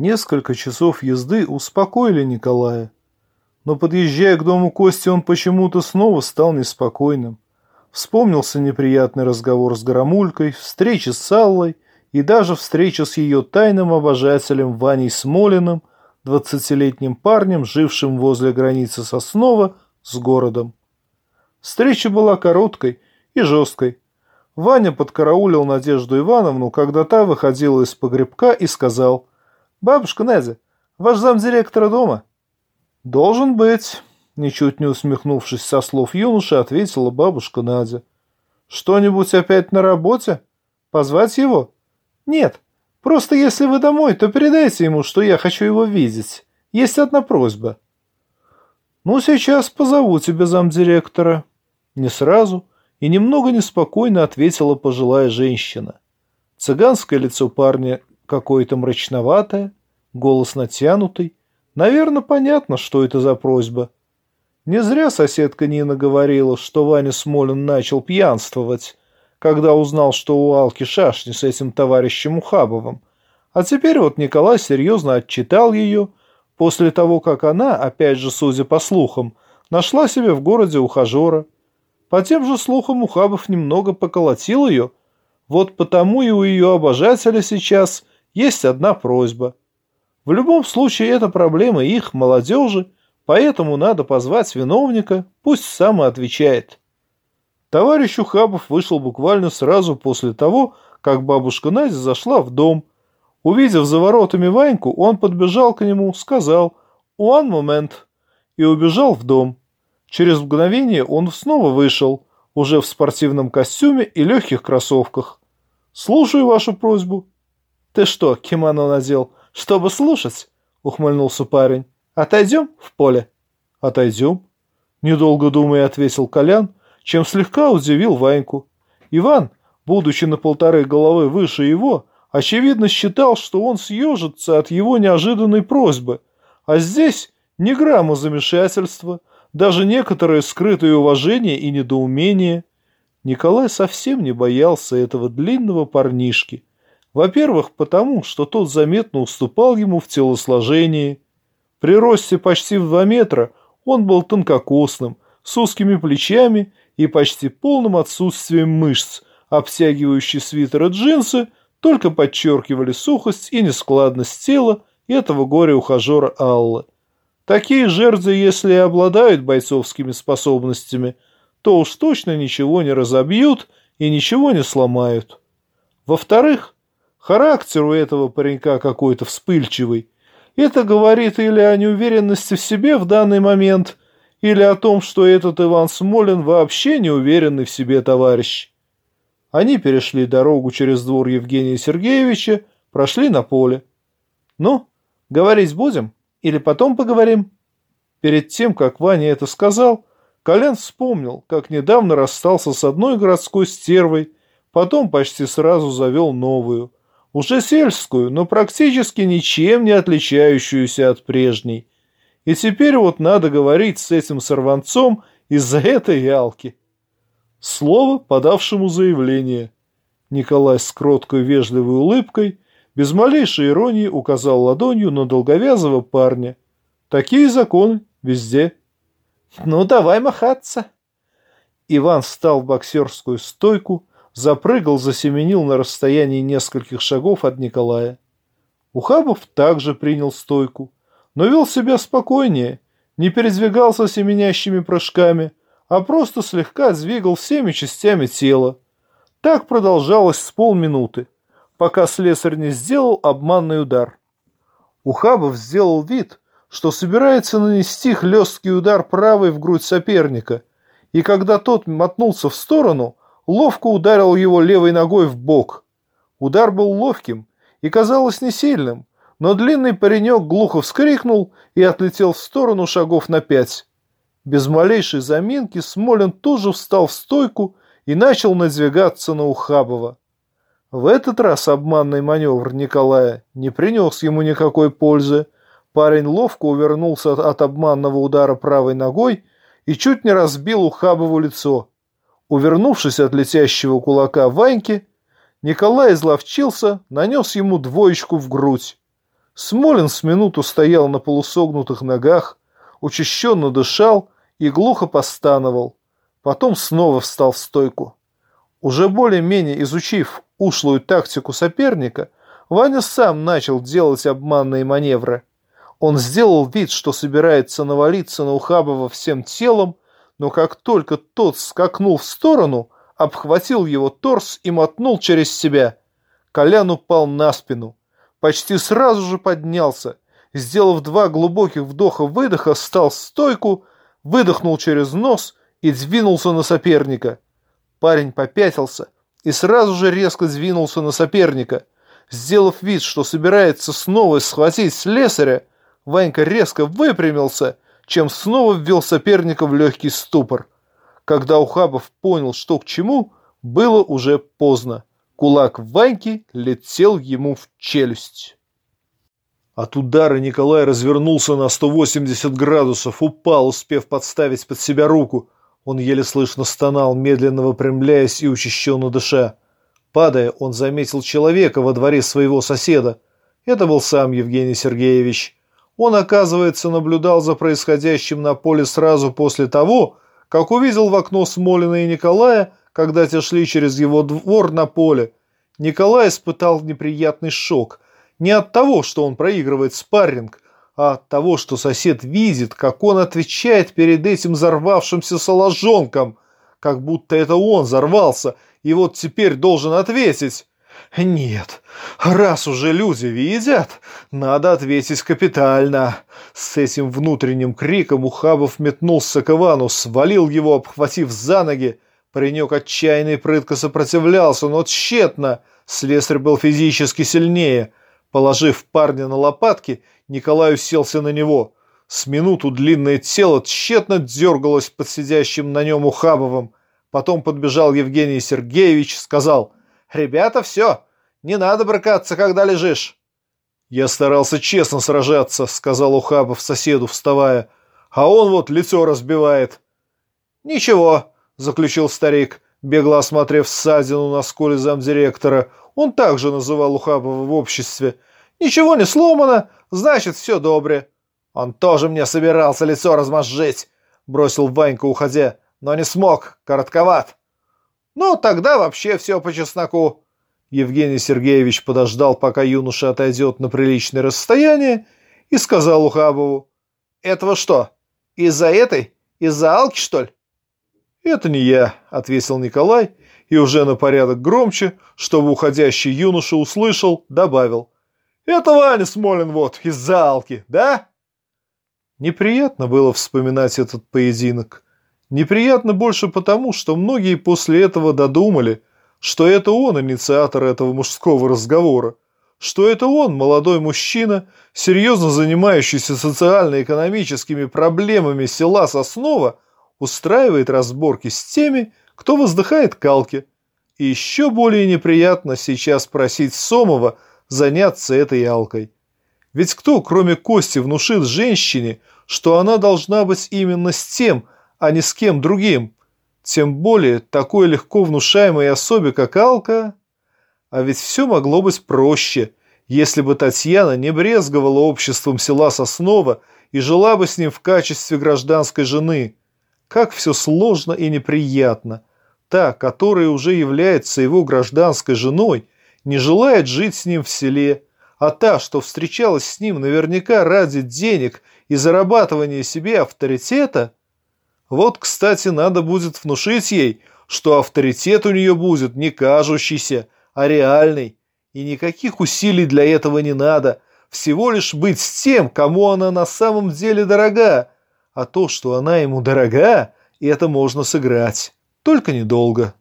Несколько часов езды успокоили Николая. Но подъезжая к дому Кости, он почему-то снова стал неспокойным. Вспомнился неприятный разговор с Громулькой, встреча с Аллой и даже встреча с ее тайным обожателем Ваней Смолиным, двадцатилетним парнем, жившим возле границы Соснова с городом. Встреча была короткой и жесткой. Ваня подкараулил Надежду Ивановну, когда та выходила из погребка и сказал, «Бабушка Надя, ваш замдиректора дома?» «Должен быть», — ничуть не усмехнувшись со слов юноши, ответила бабушка Надя. «Что-нибудь опять на работе? Позвать его?» «Нет, просто если вы домой, то передайте ему, что я хочу его видеть. Есть одна просьба». «Ну, сейчас позову тебя замдиректора». Не сразу и немного неспокойно ответила пожилая женщина. Цыганское лицо парня какое-то мрачноватое, голос натянутый. Наверное, понятно, что это за просьба. Не зря соседка Нина говорила, что Ваня Смолин начал пьянствовать, когда узнал, что у Алки шашни с этим товарищем Ухабовым. А теперь вот Николай серьезно отчитал ее, после того, как она, опять же, судя по слухам, нашла себе в городе ухажера. По тем же слухам Ухабов немного поколотил ее, вот потому и у ее обожателя сейчас есть одна просьба. В любом случае это проблема их, молодежи, поэтому надо позвать виновника, пусть сам и отвечает. Товарищ Ухабов вышел буквально сразу после того, как бабушка Надя зашла в дом. Увидев за воротами Ваньку, он подбежал к нему, сказал «One момент» и убежал в дом. Через мгновение он снова вышел, уже в спортивном костюме и легких кроссовках. «Слушаю вашу просьбу». «Ты что, кимоно надел, чтобы слушать?» — ухмыльнулся парень. «Отойдем в поле?» «Отойдем», — недолго думая ответил Колян, чем слегка удивил Ваньку. Иван, будучи на полторы головы выше его, очевидно считал, что он съежится от его неожиданной просьбы, а здесь ни грамма замешательства, даже некоторое скрытое уважение и недоумение. Николай совсем не боялся этого длинного парнишки. Во-первых, потому, что тот заметно уступал ему в телосложении. При росте почти в два метра он был тонкокосным, с узкими плечами и почти полным отсутствием мышц, обтягивающие свитер и джинсы только подчеркивали сухость и нескладность тела этого горя-ухажера Аллы. Такие жерди, если и обладают бойцовскими способностями, то уж точно ничего не разобьют и ничего не сломают. Во-вторых, характер у этого паренька какой-то вспыльчивый. Это говорит или о неуверенности в себе в данный момент, или о том, что этот Иван Смолин вообще неуверенный в себе товарищ. Они перешли дорогу через двор Евгения Сергеевича, прошли на поле. «Ну, говорить будем?» Или потом поговорим?» Перед тем, как Ваня это сказал, Колян вспомнил, как недавно расстался с одной городской стервой, потом почти сразу завел новую, уже сельскую, но практически ничем не отличающуюся от прежней. И теперь вот надо говорить с этим сорванцом из-за этой ялки. Слово подавшему заявление. Николай с кроткой вежливой улыбкой без малейшей иронии указал ладонью на долговязого парня. Такие законы везде. Ну, давай махаться. Иван встал в боксерскую стойку, запрыгал, засеменил на расстоянии нескольких шагов от Николая. Ухабов также принял стойку, но вел себя спокойнее, не передвигался семенящими прыжками, а просто слегка двигал всеми частями тела. Так продолжалось с полминуты пока слесарь не сделал обманный удар. Ухабов сделал вид, что собирается нанести хлесткий удар правой в грудь соперника, и когда тот мотнулся в сторону, ловко ударил его левой ногой в бок. Удар был ловким и казалось не сильным, но длинный паренек глухо вскрикнул и отлетел в сторону шагов на пять. Без малейшей заминки Смолин тоже встал в стойку и начал надвигаться на Ухабова. В этот раз обманный маневр Николая не принес ему никакой пользы. Парень ловко увернулся от обманного удара правой ногой и чуть не разбил Ухабову лицо. Увернувшись от летящего кулака Ваньки, Николай изловчился, нанес ему двоечку в грудь. Смолин с минуту стоял на полусогнутых ногах, учащенно дышал и глухо постановал. Потом снова встал в стойку. Уже более-менее изучив ушлую тактику соперника, Ваня сам начал делать обманные маневры. Он сделал вид, что собирается навалиться на Ухабова всем телом, но как только тот скакнул в сторону, обхватил его торс и мотнул через себя. Колян упал на спину. Почти сразу же поднялся. Сделав два глубоких вдоха-выдоха, встал в стойку, выдохнул через нос и двинулся на соперника. Парень попятился и сразу же резко двинулся на соперника. Сделав вид, что собирается снова схватить слесаря, Ванька резко выпрямился, чем снова ввел соперника в легкий ступор. Когда Ухабов понял, что к чему, было уже поздно. Кулак Ваньки летел ему в челюсть. От удара Николай развернулся на 180 градусов, упал, успев подставить под себя руку. Он еле слышно стонал, медленно выпрямляясь и учащенно дыша. Падая, он заметил человека во дворе своего соседа. Это был сам Евгений Сергеевич. Он, оказывается, наблюдал за происходящим на поле сразу после того, как увидел в окно Смолина и Николая, когда те шли через его двор на поле. Николай испытал неприятный шок. Не от того, что он проигрывает спарринг, а от того, что сосед видит, как он отвечает перед этим взорвавшимся соложонком, как будто это он взорвался и вот теперь должен ответить. Нет, раз уже люди видят, надо ответить капитально. С этим внутренним криком Ухабов метнулся к Ивану, свалил его, обхватив за ноги. Паренек отчаянно и прытко сопротивлялся, но тщетно. Слесарь был физически сильнее. Положив парня на лопатки, Николай уселся на него. С минуту длинное тело тщетно дергалось под сидящим на нем Ухабовым. Потом подбежал Евгений Сергеевич, сказал, «Ребята, все, не надо брыкаться, когда лежишь». «Я старался честно сражаться», — сказал Ухабов соседу, вставая, «а он вот лицо разбивает». «Ничего», — заключил старик, бегло осмотрев ссадину на скуле замдиректора. Он также называл Ухабова в обществе. «Ничего не сломано, значит, все добре». «Он тоже мне собирался лицо размозжить», — бросил Ванька, уходя но не смог, коротковат. Ну, тогда вообще все по чесноку. Евгений Сергеевич подождал, пока юноша отойдет на приличное расстояние, и сказал Ухабову, «Этого что, из-за этой? Из-за Алки, что ли?» «Это не я», — ответил Николай, и уже на порядок громче, чтобы уходящий юноша услышал, добавил, «Это Ваня Смолин вот, из-за Алки, да?» Неприятно было вспоминать этот поединок. Неприятно больше потому, что многие после этого додумали, что это он инициатор этого мужского разговора, что это он, молодой мужчина, серьезно занимающийся социально-экономическими проблемами села Соснова, устраивает разборки с теми, кто воздыхает калки. И еще более неприятно сейчас просить Сомова заняться этой алкой. Ведь кто, кроме Кости, внушит женщине, что она должна быть именно с тем, а не с кем другим. Тем более такой легко внушаемой особе, как Алка. А ведь все могло быть проще, если бы Татьяна не брезговала обществом села Соснова и жила бы с ним в качестве гражданской жены. Как все сложно и неприятно. Та, которая уже является его гражданской женой, не желает жить с ним в селе, а та, что встречалась с ним наверняка ради денег и зарабатывания себе авторитета – вот, кстати, надо будет внушить ей, что авторитет у нее будет не кажущийся, а реальный. И никаких усилий для этого не надо. Всего лишь быть с тем, кому она на самом деле дорога. А то, что она ему дорога, это можно сыграть. Только недолго.